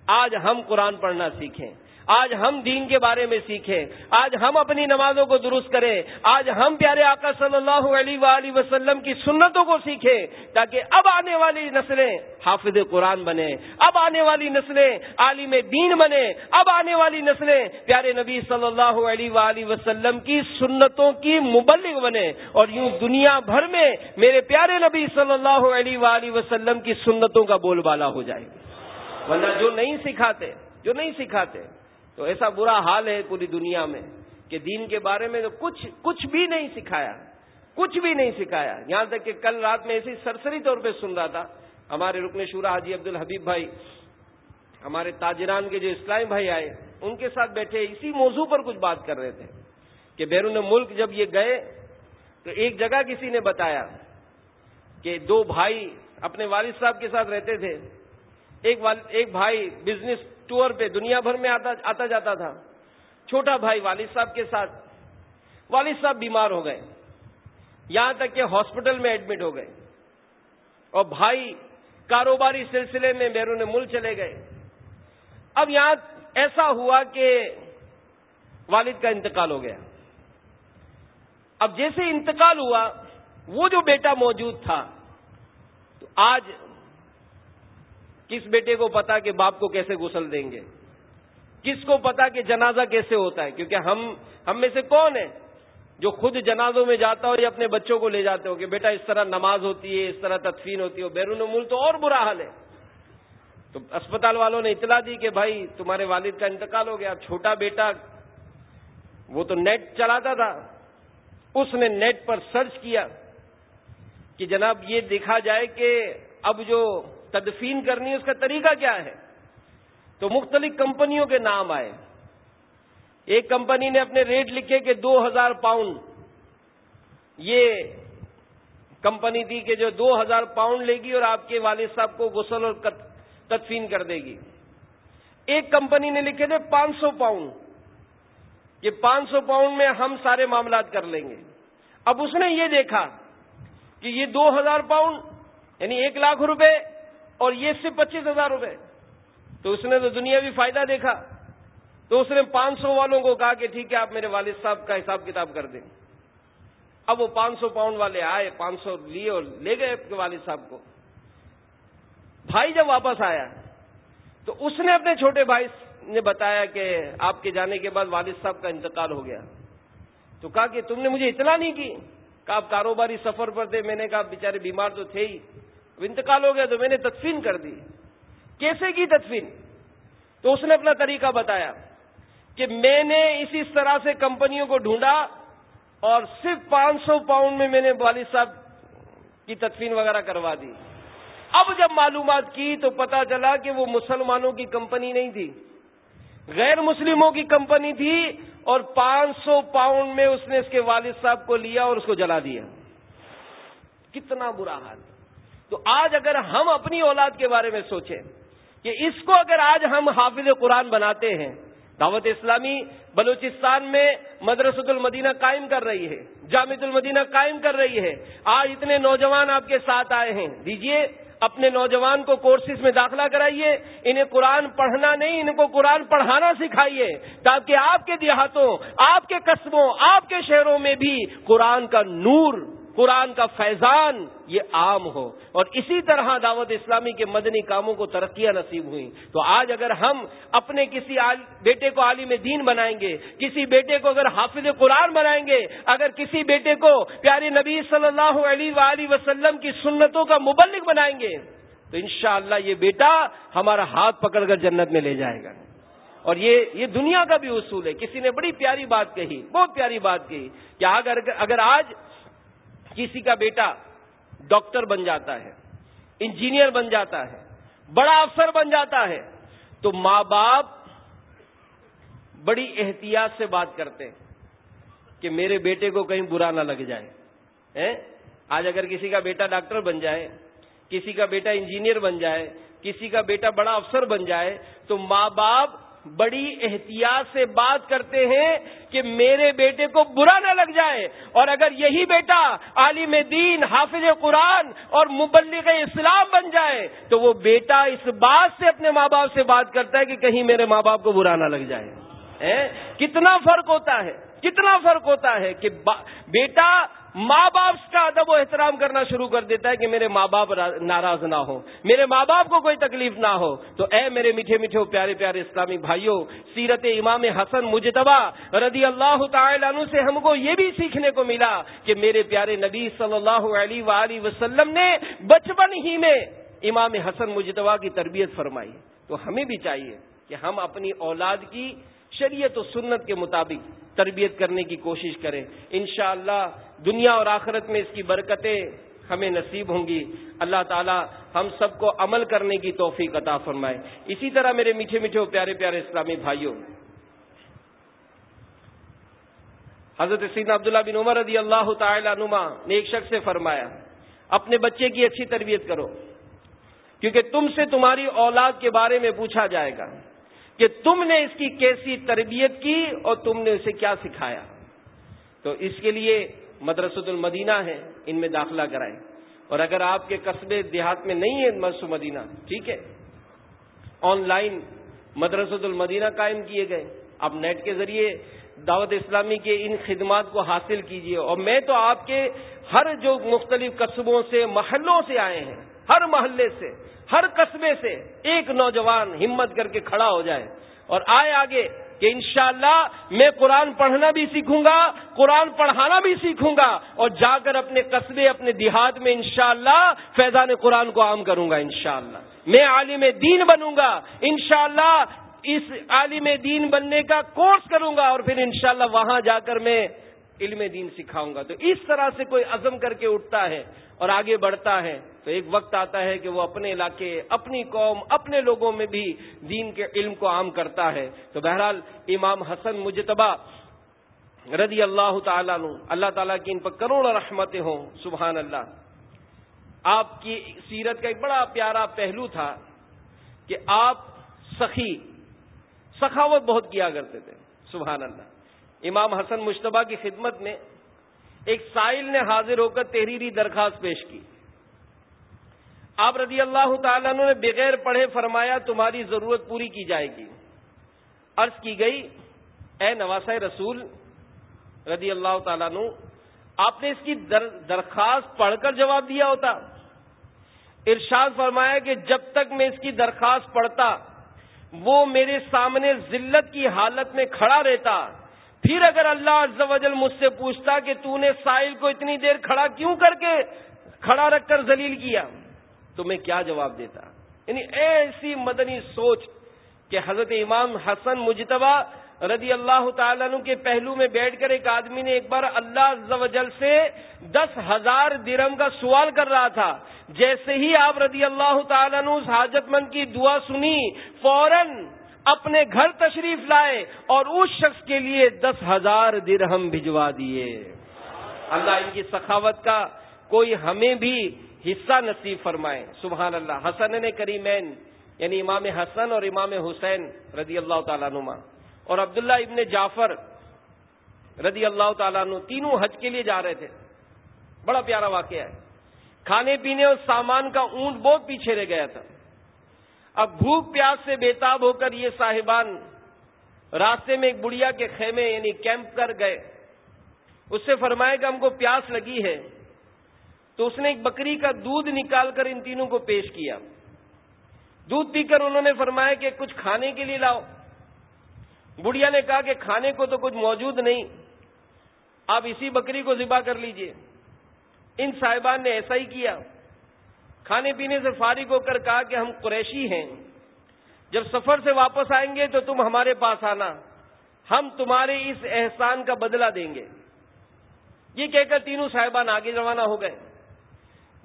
آج ہم قرآن پڑھنا سیکھیں۔ آج ہم دین کے بارے میں سیکھیں، آج ہم اپنی نمازوں کو درست کریں، آج ہم پیارے آقا صلی اللہ علیہ وآلہ وسلم کی سنتوں کو سیکھیں تاکہ اب آنے والی نسلیں حافظ قرآن بنے اب آنے والی نسلیں عالم دین بنے اب آنے والی نسلیں پیارے نبی صلی اللہ علیہ وآلہ وسلم کی سنتوں کی مبلغ بنے اور یوں دنیا بھر میں میرے پیارے نبی صلی اللہ علیہ وآلہ وسلم کی سنتوں کا بول بالا ہو جائے۔ ورنہ جو نہیں سکھاتے، جو نہیں سکھاتے تو ایسا برا حال ہے پوری دنیا میں کہ دین کے بارے میں تو کچھ کچھ بھی نہیں سکھایا۔ کچھ بھی نہیں سکھایا۔ یہاں تک کہ کل رات میں ایسی سرسری طور پہ سن رہا تھا۔ ہمارے رکن شورا حاجی عبد الحبیب بھائی، ہمارے تاجران کے جو اسلامی بھائی آئے، ان کے ساتھ بیٹھے، اسی موضوع پر کچھ بات کر رہے تھے کہ بیرون ملک جب یہ گئے تو ایک جگہ کسی نے بتایا کہ دو بھائی اپنے والد صاحب کے ساتھ رہتے تھے۔ ایک ایک بھائی بزنس ٹور پہ دنیا بھر میں آتا آتا جاتا تھا۔ چھوٹا بھائی والد صاحب کے ساتھ۔ والد صاحب بیمار ہو گئے۔ یہاں تک کہ ہاسپٹل میں ایڈمٹ ہو گئے۔ اور بھائی کاروباری سلسلے میں بیرون ملک چلے گئے۔ اب یہاں ایسا ہوا کہ والد کا انتقال ہو گیا۔ اب جیسے انتقال ہوا، وہ جو بیٹا موجود تھا، تو آج کس بیٹے کو پتا کہ باپ کو کیسے غسل دیں گے؟ کس کو پتا کہ جنازہ کیسے ہوتا ہے؟ کیونکہ ہم ہم میں سے کون ہے جو خود جنازوں میں جاتا ہو یا اپنے بچوں کو لے جاتے ہو کہ بیٹا اس طرح نماز ہوتی ہے، اس طرح تدفین ہوتی ہے بیرون ملک تو اور برا حال ہے۔ تو اسپتال والوں نے اطلاع دی کہ بھائی تمہارے والد کا انتقال ہو گیا، چھوٹا بیٹا وہ تو نیٹ چلاتا تھا۔ اس نے نیٹ پر سرچ کیا کہ جناب یہ دیکھا جائے کہ اب جو تدفین کرنی ہے، اس کا طریقہ کیا ہے؟ تو مختلف کمپنیوں کے نام آئے۔ ایک کمپنی نے اپنے ریٹ لکھے کہ دو ہزار پاؤنڈ۔ یہ کمپنی تھی کہ جو دو ہزار پاؤنڈ لے گی اور آپ کے والد صاحب کو غسل اور تدفین کر دے گی۔ ایک کمپنی نے لکھے تھے پانچ سو پاؤنڈ۔ یہ پانچ سو پاؤنڈ میں ہم سارے معاملات کر لیں گے۔ اب اس نے یہ دیکھا کہ یہ دو ہزار پاؤنڈ یعنی ایک لاکھ روپے اور یہ صرف پچیس ہزار روپے۔ تو اس نے تو دنیا بھی فائدہ دیکھا۔ تو اس نے پانچ سو والوں کو کہا کہ ٹھیک ہے، آپ میرے والد صاحب کا حساب کتاب کر دیں۔ اب وہ پانچ سو پاؤنڈ والے آئے، پانچ سو لیے اور لے گئے کے والد صاحب کو۔ بھائی جب واپس آیا، تو اس نے اپنے چھوٹے بھائی نے بتایا کہ آپ کے جانے کے بعد والد صاحب کا انتقال ہو گیا۔ تو کہا کہ تم نے مجھے اطلاع نہیں کی۔ کہا، آپ کاروباری سفر پر تھے۔ میں نے کہا بیچارے بیمار تو تھے ہی۔ انتقال ہو گیا تو میں نے تدفین کر دی۔ کیسے کی تدفین؟ تو اس نے اپنا طریقہ بتایا کہ میں نے اسی طرح سے کمپنیوں کو ڈھونڈا اور صرف پانچ سو پاؤنڈ میں میں نے والد صاحب کی تدفین وغیرہ کروا دی۔ اب جب معلومات کی تو پتا چلا کہ وہ مسلمانوں کی کمپنی نہیں تھی۔ غیر مسلموں کی کمپنی تھی اور پانچ سو پاؤنڈ میں اس نے اس کے والد صاحب کو لیا اور اس کو جلا دیا۔ کتنا برا حال۔ تو آج اگر ہم اپنی اولاد کے بارے میں سوچیں کہ اس کو اگر آج ہم حافظ قرآن بناتے ہیں، دعوت اسلامی بلوچستان میں مدرسۃ المدینہ قائم کر رہی ہے، جامع المدینہ قائم کر رہی ہے، آج اتنے نوجوان آپ کے ساتھ آئے ہیں، دیجیے اپنے نوجوان کو کورسز میں داخلہ کرائیے، انہیں قرآن پڑھنا نہیں ان کو قرآن پڑھانا سکھائیے، تاکہ آپ کے دیہاتوں، آپ کے قصبوں، آپ کے شہروں میں بھی قرآن کا نور قرآن کا فیضان یہ عام ہو۔ اور اسی طرح دعوت اسلامی کے مدنی کاموں کو ترقیاں نصیب ہوئی۔ تو آج اگر ہم اپنے کسی بیٹے کو عالم دین بنائیں گے، کسی بیٹے کو اگر حافظ قرآن بنائیں گے، اگر کسی بیٹے کو پیارے نبی صلی اللہ علیہ وآلہ وسلم کی سنتوں کا مبلک بنائیں گے، تو انشاءاللہ یہ بیٹا ہمارا ہاتھ پکڑ کر جنت میں لے جائے گا۔ اور یہ یہ دنیا کا بھی اصول ہے۔ کسی نے بڑی پیاری بات کہی، بہت پیاری بات کہی۔ کہ اگر اگر آج کسی کا بیٹا ڈاکٹر بن جاتا ہے، انجینئر بن جاتا ہے، بڑا افسر بن جاتا ہے، تو ماں باپ بڑی احتیاط سے بات کرتے ہیں کہ میرے بیٹے کو کہیں برا نہ لگ جائے آج اگر کسی کا بیٹا ڈاکٹر بن جائے، کسی کا بیٹا انجینئر بن جائے، کسی کا بیٹا بڑا افسر بن جائے، تو ماں باپ بڑی احتیاط سے بات کرتے ہیں کہ میرے بیٹے کو برا نہ لگ جائے۔ اور اگر یہی بیٹا عالم دین، حافظ قرآن اور مبلغ اسلام بن جائے، تو وہ بیٹا اس بات سے اپنے ماں باپ سے بات کرتا ہے کہ کہیں میرے ماں باپ کو برا نہ لگ جائے۔ کتنا فرق ہوتا ہے، کتنا فرق ہوتا ہے کہ بیٹا ماں باپ کا ادب و احترام کرنا شروع کر دیتا ہے کہ میرے ماں باپ ناراض نہ ہو میرے ماں باپ کو کوئی تکلیف نہ ہو۔ تو اے میرے میٹھے میٹھے پیارے پیارے اسلامی بھائیوں سیرت امام حسن مجتبہ رضی اللہ تعالی عنہ سے ہم کو یہ بھی سیکھنے کو ملا کہ میرے پیارے نبی صلی اللہ علیہ وآلہ وسلم نے بچپن ہی میں امام حسن مجتبہ کی تربیت فرمائی۔ تو ہمیں بھی چاہیے کہ ہم اپنی اولاد کی شریعت و سنت کے مطابق تربیت کرنے کی کوشش کریں۔ انشاءاللہ دنیا اور آخرت میں اس کی برکتیں ہمیں نصیب ہوں گی۔ اللہ تعالی ہم سب کو عمل کرنے کی توفیق عطا فرمائے۔ اسی طرح میرے میٹھے میٹھے پیارے پیارے اسلامی بھائیوں، حضرت سید عبداللہ بن عمر رضی اللہ تعالی عنما نے ایک شخص سے فرمایا، اپنے بچے کی اچھی تربیت کرو، کیونکہ تم سے تمہاری اولاد کے بارے میں پوچھا جائے گا۔ کہ تم نے اس کی کیسی تربیت کی اور تم نے اسے کیا سکھایا؟ تو اس کے لیے مدرسۃ المدینہ ہے، ان میں داخلہ کرائیں۔ اور اگر آپ کے قصبے دیہات میں نہیں ہے مدرس المدینہ، ٹھیک ہے۔ آن لائن مدرسۃ المدینہ قائم کیے گئے۔ آپ نیٹ کے ذریعے دعوت اسلامی کے ان خدمات کو حاصل کیجیے اور میں تو آپ کے ہر جو مختلف قصبوں سے، محلوں سے آئے ہیں، ہر محلے سے ہر قصبے سے ایک نوجوان ہمت کر کے کھڑا ہو جائے اور آئے آگے کہ انشاءاللہ میں قرآن پڑھنا بھی سیکھوں گا، قرآن پڑھانا بھی سیکھوں گا اور جا کر اپنے قصبے، اپنے دیہات میں انشاءاللہ فیضان قرآن کو عام کروں گا انشاءاللہ۔ میں عالم دین بنوں گا، انشاءاللہ اس عالم دین بننے کا کورس کروں گا اور پھر انشاءاللہ وہاں جا کر میں علم دین سکھاؤں گا۔ تو اس طرح سے کوئی عزم کر کے اٹھتا ہے اور آگے بڑھتا ہے۔ تو ایک وقت آتا ہے کہ وہ اپنے علاقے، اپنی قوم، اپنے لوگوں میں بھی دین کے علم کو عام کرتا ہے۔ تو بہرحال امام حسن مجتبہ رضی اللہ تعالیٰ نو اللہ تعالیٰ کی ان پر کروڑ رحمتیں ہوں سبحان اللہ آپ کی سیرت کا ایک بڑا پیارا پہلو تھا کہ آپ سخی، سخاوت بہت کیا کرتے تھے سبحان اللہ امام حسن مشتبہ کی خدمت میں ایک سائل نے حاضر ہو کر تحریری درخواست پیش کی۔ آپ رضی اللہ تعالیٰ نے بغیر پڑھے فرمایا تمہاری ضرورت پوری کی جائے گی۔ عرض کی گئی، اے نواس رسول، رضی اللہ تعالیٰ نو آپ نے اس کی درخواست پڑھ کر جواب دیا ہوتا۔ ارشاد فرمایا کہ جب تک میں اس کی درخواست پڑھتا، وہ میرے سامنے ذلت کی حالت میں کھڑا رہتا۔ پھر اگر اللہ عز و جل مجھ سے پوچھتا کہ تو نے سائل کو اتنی دیر کھڑا کیوں کر کے کھڑا رکھ کر ذلیل کیا؟ تو میں کیا جواب دیتا؟ یعنی ایسی مدنی سوچ کہ حضرت امام حسن مجتبہ رضی اللہ تعالیٰ عنہ کے پہلو میں بیٹھ کر ایک آدمی نے ایک بار اللہ عز و جل سے دس ہزار درم کا سوال کر رہا تھا۔ جیسے ہی آپ رضی اللہ تعالیٰ عنہ اس حاجت مند کی دعا سنی، فوراً اپنے گھر تشریف لائے اور اس شخص کے لیے دس ہزار درہم بھجوا دیے۔ اللہ ان کی سخاوت کا کوئی ہمیں بھی حصہ نصیب فرمائے۔ سبحان اللہ۔ حسن نے کریمین یعنی امام حسن اور امام حسین رضی اللہ تعالیٰ نما اور عبداللہ ابن جعفر رضی اللہ تعالیٰ عنہ تینوں حج کے لیے جا رہے تھے۔ بڑا پیارا واقعہ ہے۔ کھانے پینے اور سامان کا اونٹ بہت پیچھے رہ گیا تھا۔ اب بھوک پیاس سے بےتاب ہو کر یہ صاحبان راستے میں ایک بڑھیا کے خیمے یعنی کیمپ کر گئے۔ اس سے فرمایا کہ ہم کو پیاس لگی ہے۔ تو اس نے ایک بکری کا دودھ نکال کر ان تینوں کو پیش کیا۔ دودھ پی کر انہوں نے فرمایا کہ کچھ کھانے کے لیے لاؤ۔ بڑھیا نے کہا کہ کھانے کو تو کچھ موجود نہیں۔ آپ اسی بکری کو ذبح کر لیجیے۔ ان صاحبان نے ایسا ہی کیا۔ کھانے پینے سے فارغ ہو کر کہا کہ ہم قریشی ہیں۔ جب سفر سے واپس آئیں گے تو تم ہمارے پاس آنا۔ ہم تمہارے اس احسان کا بدلہ دیں گے۔ یہ کہہ کر تینوں صاحبان آگے روانہ ہو گئے۔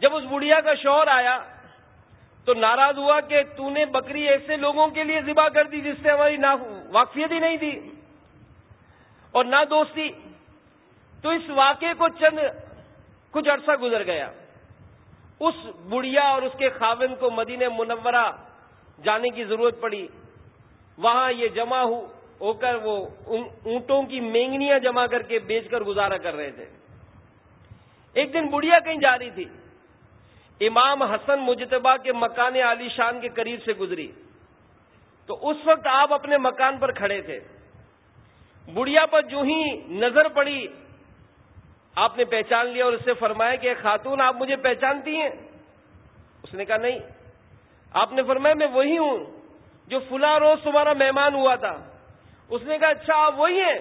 جب اس بڑھیا کا شوہر آیا تو ناراض ہوا کہ تو نے بکری ایسے لوگوں کے لیے ذبح کر دی جس سے ہماری نہ واقفیت ہی نہیں تھی اور نہ دوستی۔ تو اس واقعے کو چند کچھ عرصہ گزر گیا۔ اس بڑھیا اور اس کے خاون کو مدینہ منورہ جانے کی ضرورت پڑی۔ وہاں یہ جمع ہو کر وہ اونٹوں کی مینگنیاں جمع کر کے بیچ کر گزارا کر رہے تھے۔ ایک دن بڑھیا کہیں جا رہی تھی۔ امام حسن مجتبہ کے مکان علی شان کے قریب سے گزری۔ تو اس وقت آپ اپنے مکان پر کھڑے تھے۔ بڑھیا پر جو ہی نظر پڑی، آپ نے پہچان لیا اور اس سے فرمایا کہ خاتون آپ مجھے پہچانتی ہیں؟ اس نے کہا نہیں۔ آپ نے فرمایا میں وہی ہوں جو فلاں روز تمہارا مہمان ہوا تھا۔ اس نے کہا اچھا آپ وہی ہیں؟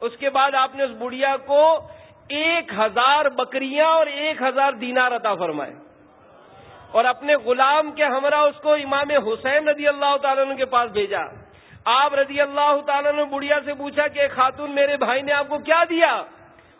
اس کے بعد آپ نے اس بڑھیا کو ایک ہزار بکریاں اور ایک ہزار دینار عطا فرمائے۔ اور اپنے غلام کے ہمراہ اس کو امام حسین رضی اللہ تعالیٰ کے پاس بھیجا۔ آپ رضی اللہ تعالیٰ نے بڑھیا سے پوچھا کہ خاتون میرے بھائی نے آپ کو کیا دیا؟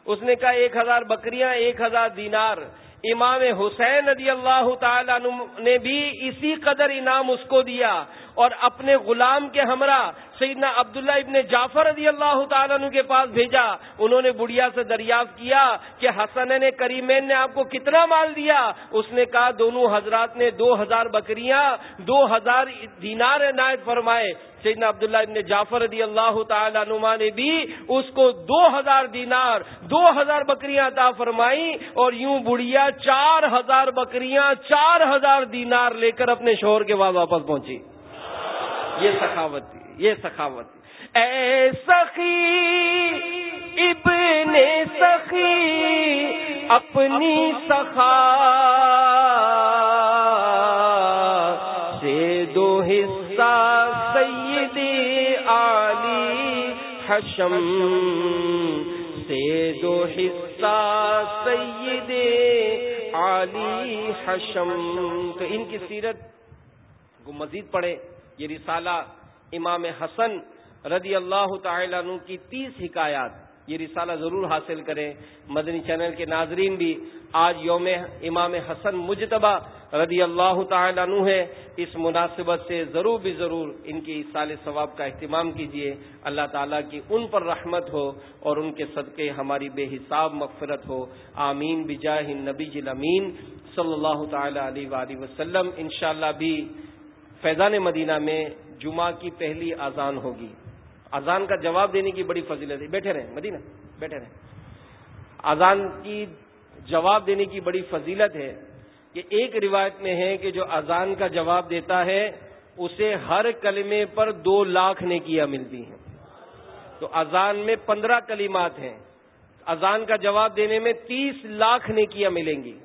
اس نے کہا ایک ہزار بکریاں، ایک ہزار دینار۔ امام حسین رضی اللہ تعالیٰ نے بھی اسی قدر انعام اس کو دیا۔ اور اپنے غلام کے ہمراہ سیدنا عبداللہ ابن جعفر رضی اللہ تعالیٰ عنہ کے پاس بھیجا۔ انہوں نے بڑھیا سے دریافت کیا کہ حسن نے کریمین نے آپ کو کتنا مال دیا؟ اس نے کہا، دونوں حضرات نے دو ہزار بکریاں، دو ہزار دینار عنایت فرمائے۔ سیدنا عبداللہ ابن جعفر رضی اللہ تعالیٰ نما نے بھی اس کو دو ہزار دینار، دو ہزار بکریاں عطا فرمائی اور یوں بڑھیا چار ہزار بکریاں، چار ہزار دینار لے کر اپنے شوہر کے بعد واپس پہنچی۔ یہ سخاوت یہ سخاوت اے سخی، ابن سخی، اپنی سخا سے دو حصہ سید علی حشم سے دو حصہ سید علی حشم۔ تو ان کی سیرت کو مزید پڑھے یہ رسالہ امام حسن رضی اللہ تعالی عنہ کی تیس حکایات، یہ رسالہ ضرور حاصل کریں۔ مدنی چینل کے ناظرین بھی آج یوم امام حسن مجتبہ رضی اللہ تعالی عنہ ہے اس مناسبت سے ضرور بھی ضرور ان کی سال ثواب کا اہتمام کیجیے اللہ تعالیٰ کی ان پر رحمت ہو اور ان کے صدقے ہماری بے حساب مغفرت ہو۔ آمین۔ بجاہ نبی جل امین۔ صلی اللہ تعالی علیہ وآلہ وسلم۔ انشاءاللہ بھی فیضان مدینہ میں جمعہ کی پہلی اذان ہوگی۔ اذان کا جواب دینے کی بڑی فضیلت ہے۔ بیٹھے رہیں، مدینہ، بیٹھے رہیں۔ اذان کی جواب دینے کی بڑی فضیلت ہے کہ ایک روایت میں ہے کہ جو اذان کا جواب دیتا ہے، اسے ہر کلمے پر دو لاکھ نے کیا ملتی ہیں۔ تو اذان میں پندرہ کلمات ہیں۔ اذان کا جواب دینے میں تیس لاکھ نے کیا ملیں گی۔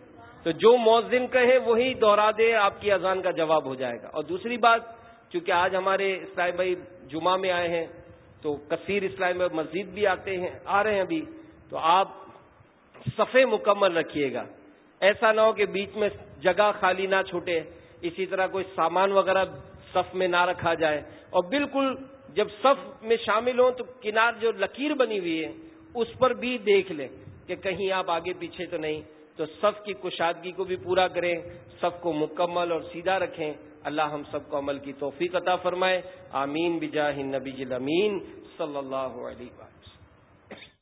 تو جو مؤذن کہے وہی دوہرا دے، آپ کی اذان کا جواب ہو جائے گا۔ اور دوسری بات، چونکہ آج ہمارے اسلام بھائی جمعہ میں آئے ہیں، تو کثیر اسلام مسجد بھی آتے ہیں، آ رہے ہیں ابھی، تو آپ صفے مکمل رکھیے گا۔ ایسا نہ ہو کہ بیچ میں جگہ خالی نہ چھوٹے، اسی طرح کوئی سامان وغیرہ صف میں نہ رکھا جائے۔ اور بالکل جب صف میں شامل ہوں تو کنار جو لکیر بنی ہوئی ہے، اس پر بھی دیکھ لیں کہ کہیں آپ آگے پیچھے تو نہیں۔ تو صف کی کشادگی کو بھی پورا کریں، صف کو مکمل اور سیدھا رکھیں۔ اللہ ہم سب کو عمل کی توفیق عطا فرمائے۔ آمین بجاہ نبی امین صلی اللہ علیہ وسلم